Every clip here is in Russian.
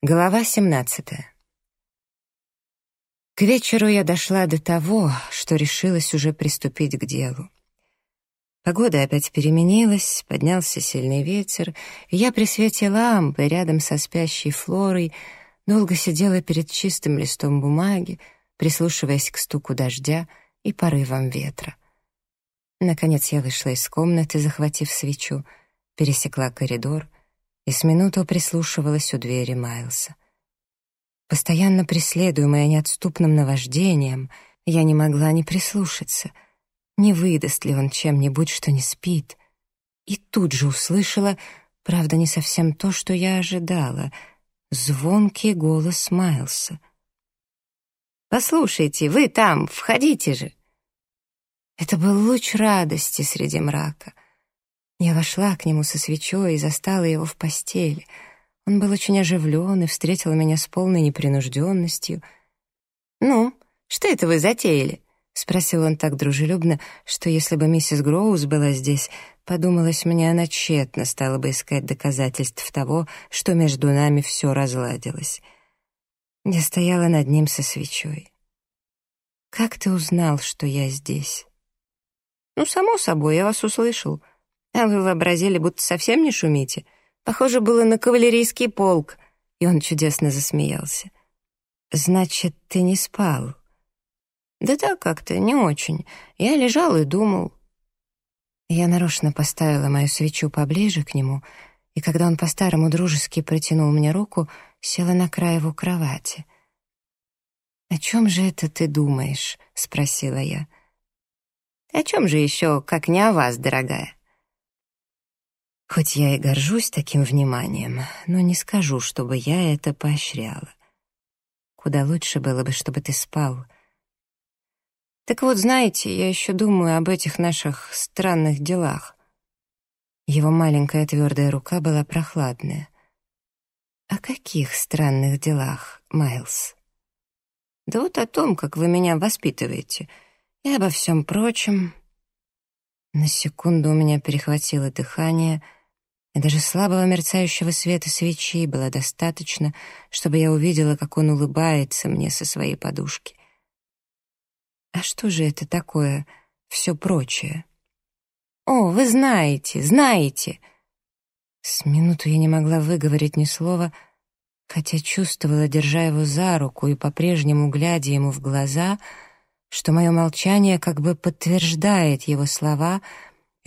Глава 17. К вечеру я дошла до того, что решилась уже приступить к делу. Погода опять переменилась, поднялся сильный ветер, и я при свете лампы рядом со спящей Флорой долго сидела перед чистым листом бумаги, прислушиваясь к стуку дождя и порывам ветра. Наконец я вышла из комнаты, захватив свечу, пересекла коридор — и с минуту прислушивалась у двери Майлса. Постоянно преследуемая неотступным наваждением, я не могла не прислушаться, не выдаст ли он чем-нибудь, что не спит. И тут же услышала, правда, не совсем то, что я ожидала, звонкий голос Майлса. «Послушайте, вы там, входите же!» Это был луч радости среди мрака — я вошла к нему со свечой и застала его в постели. Он был очень оживлен и встретил меня с полной непринужденностью. «Ну, что это вы затеяли?» — спросил он так дружелюбно, что если бы миссис Гроуз была здесь, подумалось мне, она тщетно стала бы искать доказательств того, что между нами все разладилось. Я стояла над ним со свечой. «Как ты узнал, что я здесь?» «Ну, само собой, я вас услышал». А вы вообразили, будто совсем не шумите? Похоже было на кавалерийский полк. И он чудесно засмеялся. Значит, ты не спал? Да так как-то, не очень. Я лежал и думал. Я нарочно поставила мою свечу поближе к нему, и когда он по-старому дружески протянул мне руку, села на край его кровати. «О чем же это ты думаешь?» — спросила я. «О чем же еще, как не о вас, дорогая?» Хоть я и горжусь таким вниманием, но не скажу, чтобы я это поощряла. Куда лучше было бы, чтобы ты спал. Так вот, знаете, я еще думаю об этих наших странных делах. Его маленькая твердая рука была прохладная. «О каких странных делах, Майлз?» «Да вот о том, как вы меня воспитываете, и обо всем прочем». На секунду у меня перехватило дыхание — даже слабого мерцающего света свечи было достаточно, чтобы я увидела, как он улыбается мне со своей подушки. А что же это такое все прочее? «О, вы знаете, знаете!» С минуту я не могла выговорить ни слова, хотя чувствовала, держа его за руку и по-прежнему глядя ему в глаза, что мое молчание как бы подтверждает его слова —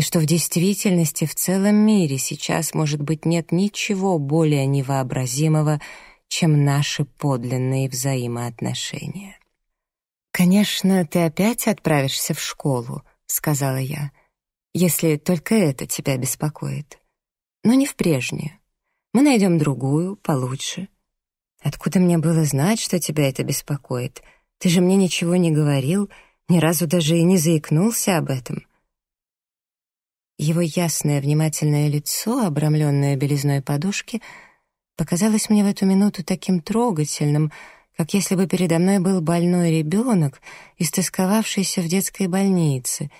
и что в действительности в целом мире сейчас, может быть, нет ничего более невообразимого, чем наши подлинные взаимоотношения. «Конечно, ты опять отправишься в школу», — сказала я, «если только это тебя беспокоит. Но не в прежнюю. Мы найдем другую, получше. Откуда мне было знать, что тебя это беспокоит? Ты же мне ничего не говорил, ни разу даже и не заикнулся об этом. Его ясное, внимательное лицо, обрамленное белизной подушки, показалось мне в эту минуту таким трогательным, как если бы передо мной был больной ребенок, истосковавшийся в детской больнице.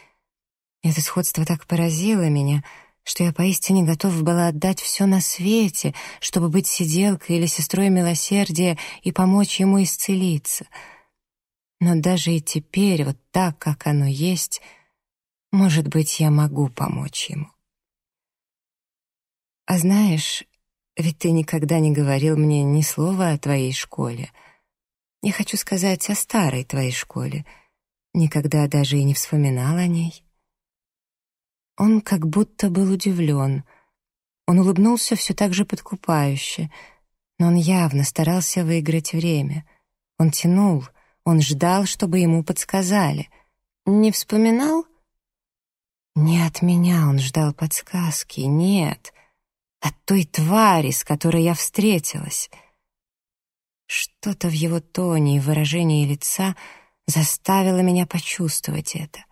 Это сходство так поразило меня, что я поистине готова была отдать все на свете, чтобы быть сиделкой или сестрой милосердия и помочь ему исцелиться. Но даже и теперь, вот так, как оно есть — может быть, я могу помочь ему. А знаешь, ведь ты никогда не говорил мне ни слова о твоей школе. Я хочу сказать о старой твоей школе. Никогда даже и не вспоминал о ней. Он как будто был удивлен. Он улыбнулся все так же подкупающе, но он явно старался выиграть время. Он тянул, он ждал, чтобы ему подсказали. «Не вспоминал?» Не от меня он ждал подсказки, нет, от той твари, с которой я встретилась. Что-то в его тоне и выражении лица заставило меня почувствовать это.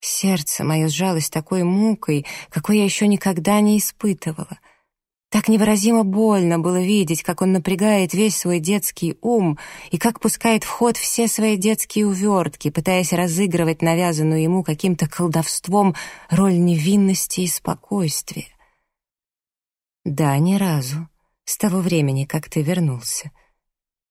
Сердце мое сжалось такой мукой, какой я еще никогда не испытывала — так невыразимо больно было видеть, как он напрягает весь свой детский ум и как пускает в ход все свои детские увертки, пытаясь разыгрывать навязанную ему каким-то колдовством роль невинности и спокойствия. Да, ни разу, с того времени, как ты вернулся.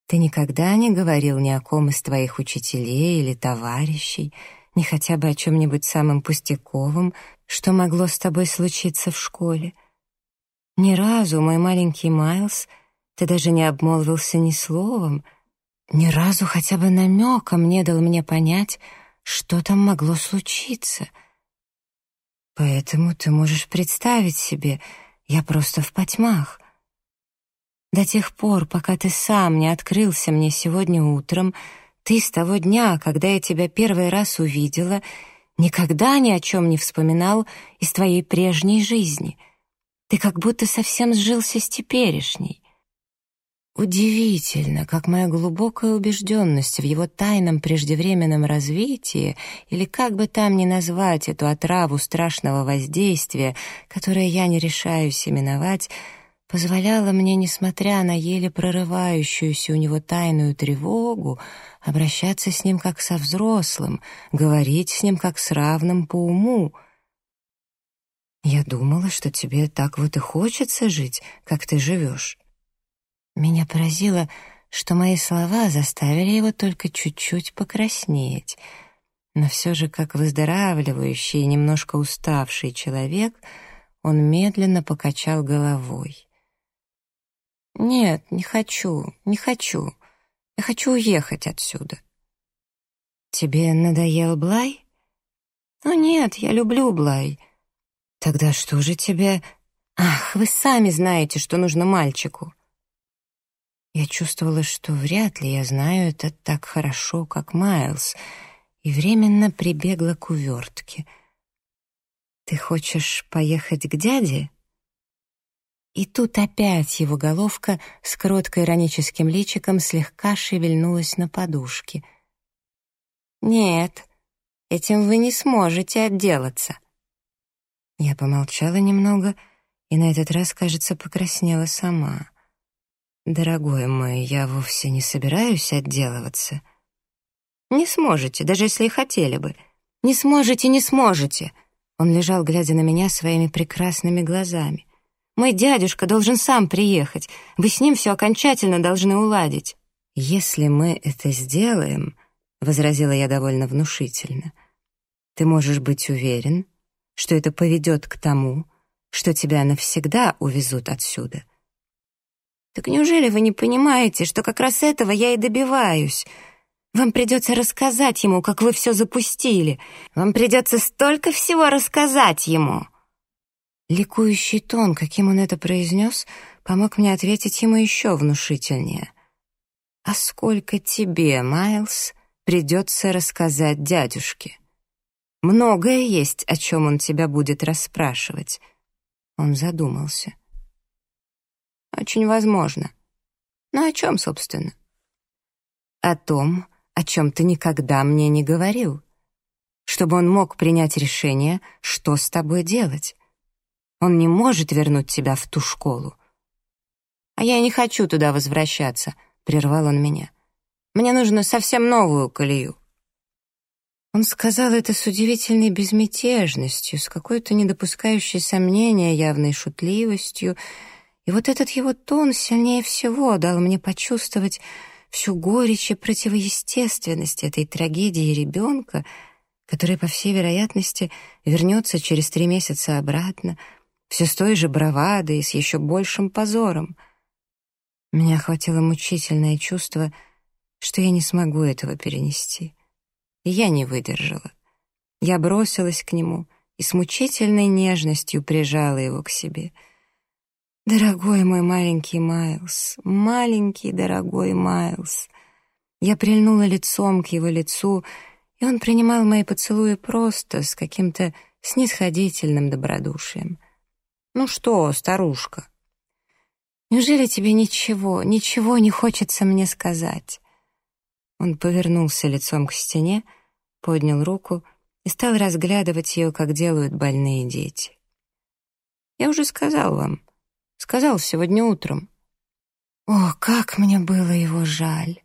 Ты никогда не говорил ни о ком из твоих учителей или товарищей, ни хотя бы о чем-нибудь самом пустяковом, что могло с тобой случиться в школе. Ни разу, мой маленький Майлз, ты даже не обмолвился ни словом, ни разу хотя бы намеком не дал мне понять, что там могло случиться. Поэтому ты можешь представить себе, я просто в потьмах. До тех пор, пока ты сам не открылся мне сегодня утром, ты с того дня, когда я тебя первый раз увидела, никогда ни о чем не вспоминал из твоей прежней жизни. Ты как будто совсем сжился с теперешней. Удивительно, как моя глубокая убежденность в его тайном преждевременном развитии, или как бы там ни назвать эту отраву страшного воздействия, которое я не решаюсь именовать, позволяла мне, несмотря на еле прорывающуюся у него тайную тревогу, обращаться с ним как со взрослым, говорить с ним как с равным по уму. Я думала, что тебе так вот и хочется жить, как ты живешь. Меня поразило, что мои слова заставили его только чуть-чуть покраснеть, но все же, как выздоравливающий и немножко уставший человек, он медленно покачал головой. «Нет, не хочу, не хочу. Я хочу уехать отсюда». «Тебе надоел Блай?» «Ну нет, я люблю Блай». «Тогда что же тебе...» «Ах, вы сами знаете, что нужно мальчику». Я чувствовала, что вряд ли я знаю это так хорошо, как Майлз, и временно прибегла к увертке. «Ты хочешь поехать к дяде?» И тут опять его головка с кротко-ироническим личиком слегка шевельнулась на подушке. «Нет, этим вы не сможете отделаться». Я помолчала немного и на этот раз, кажется, покраснела сама. «Дорогой мой, я вовсе не собираюсь отделываться». «Не сможете, даже если и хотели бы. Не сможете, не сможете!» Он лежал, глядя на меня своими прекрасными глазами. Мой дядюшка должен сам приехать. Вы с ним все окончательно должны уладить». «Если мы это сделаем», — возразила я довольно внушительно, «ты можешь быть уверен, что это поведет к тому, что тебя навсегда увезут отсюда». «Так неужели вы не понимаете, что как раз этого я и добиваюсь?» Вам придется рассказать ему, как вы все запустили. Вам придется столько всего рассказать ему. Ликующий тон, каким он это произнес, помог мне ответить ему еще внушительнее. «А сколько тебе, Майлз, придется рассказать дядюшке? Многое есть, о чем он тебя будет расспрашивать». Он задумался. «Очень возможно. Но о чем, собственно?» «О том, о чем ты никогда мне не говорил, чтобы он мог принять решение, что с тобой делать». Он не может вернуть тебя в ту школу. А я не хочу туда возвращаться, прервал он меня. Мне нужно совсем новую колею. Он сказал это с удивительной безмятежностью, с какой-то недопускающей сомнения явной шутливостью, и вот этот его тон сильнее всего дал мне почувствовать всю горечь и противоестественность этой трагедии ребенка, который, по всей вероятности, вернется через три месяца обратно, все с той же бравадой и с еще большим позором. Меня охватило мучительное чувство, что я не смогу этого перенести. Я не выдержала. Я бросилась к нему и с мучительной нежностью прижала его к себе. «Дорогой мой маленький Майлз, маленький дорогой Майлз!» Я прильнула лицом к его лицу, и он принимал мои поцелуи просто, с каким-то снисходительным добродушием. «Ну что, старушка, неужели тебе ничего, ничего не хочется мне сказать?» Он повернулся лицом к стене, поднял руку и стал разглядывать ее, как делают больные дети. «Я уже сказал вам, сказал сегодня утром. О, как мне было его жаль!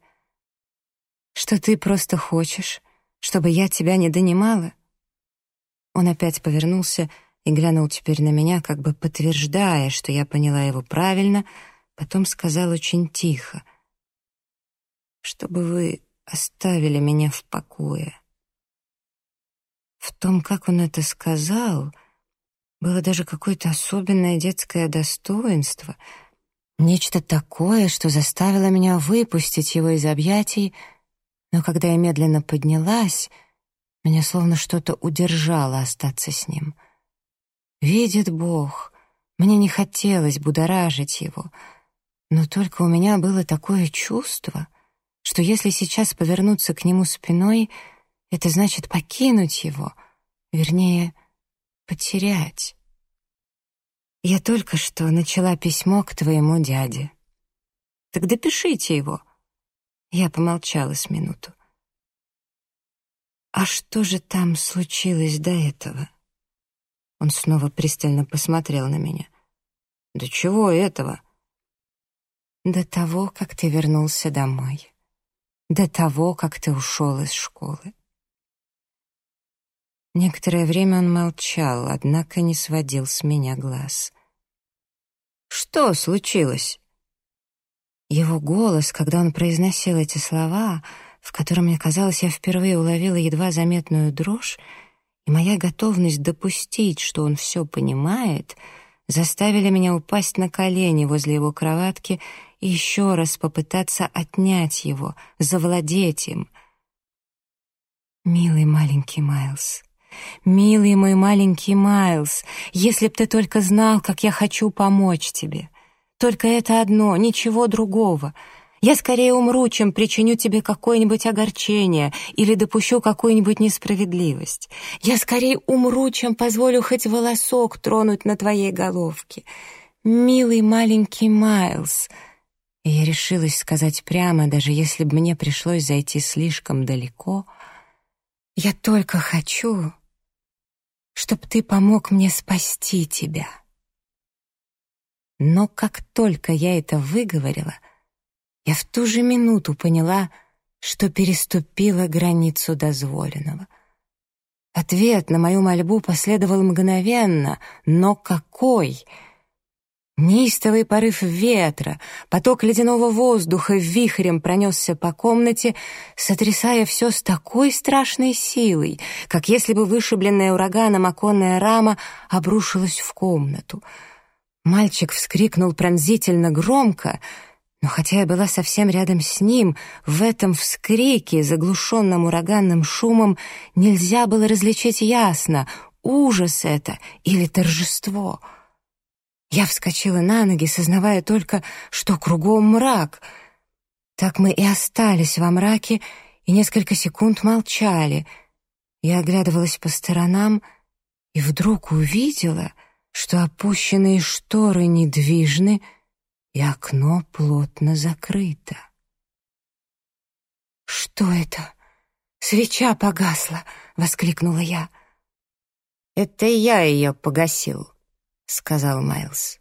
Что ты просто хочешь, чтобы я тебя не донимала?» Он опять повернулся и глянул теперь на меня, как бы подтверждая, что я поняла его правильно, Потом сказал очень тихо, «Чтобы вы оставили меня в покое». В том, как он это сказал, было даже какое-то особенное детское достоинство, нечто такое, что заставило меня выпустить его из объятий, но когда я медленно поднялась, меня словно что-то удержало остаться с ним. Видит Бог, мне не хотелось будоражить его, но только у меня было такое чувство, что если сейчас повернуться к нему спиной — это значит покинуть его, вернее, потерять. Я только что начала письмо к твоему дяде. Так допишите его. Я помолчала с минуту. А что же там случилось до этого? Он снова пристально посмотрел на меня. До чего этого? До того, как ты вернулся домой. До того, как ты ушел из школы. Некоторое время он молчал, однако не сводил с меня глаз. «Что случилось?» Его голос, когда он произносил эти слова, в котором, мне казалось, я впервые уловила едва заметную дрожь, и моя готовность допустить, что он все понимает, заставили меня упасть на колени возле его кроватки и еще раз попытаться отнять его, завладеть им. «Милый маленький Майлз, «Милый мой маленький Майлз, если б ты только знал, как я хочу помочь тебе. Только это одно, ничего другого. Я скорее умру, чем причиню тебе какое-нибудь огорчение или допущу какую-нибудь несправедливость. Я скорее умру, чем позволю хоть волосок тронуть на твоей головке. Милый маленький Майлз». И я решилась сказать прямо, даже если бы мне пришлось зайти слишком далеко — я только хочу, чтоб ты помог мне спасти тебя. Но как только я это выговорила, я в ту же минуту поняла, что переступила границу дозволенного. Ответ на мою мольбу последовал мгновенно, но какой — Неистовый порыв ветра, поток ледяного воздуха вихрем пронесся по комнате, сотрясая все с такой страшной силой, как если бы вышибленная ураганом оконная рама обрушилась в комнату. Мальчик вскрикнул пронзительно громко, но хотя я была совсем рядом с ним, в этом вскрике, заглушенном ураганным шумом, нельзя было различить ясно, ужас это или торжество — я вскочила на ноги, сознавая только, что кругом мрак. Так мы и остались во мраке, и несколько секунд молчали. Я оглядывалась по сторонам и вдруг увидела, что опущенные шторы недвижны, и окно плотно закрыто. «Что это? Свеча погасла!» — воскликнула я. «Это я ее погасил», — сказал Майлз.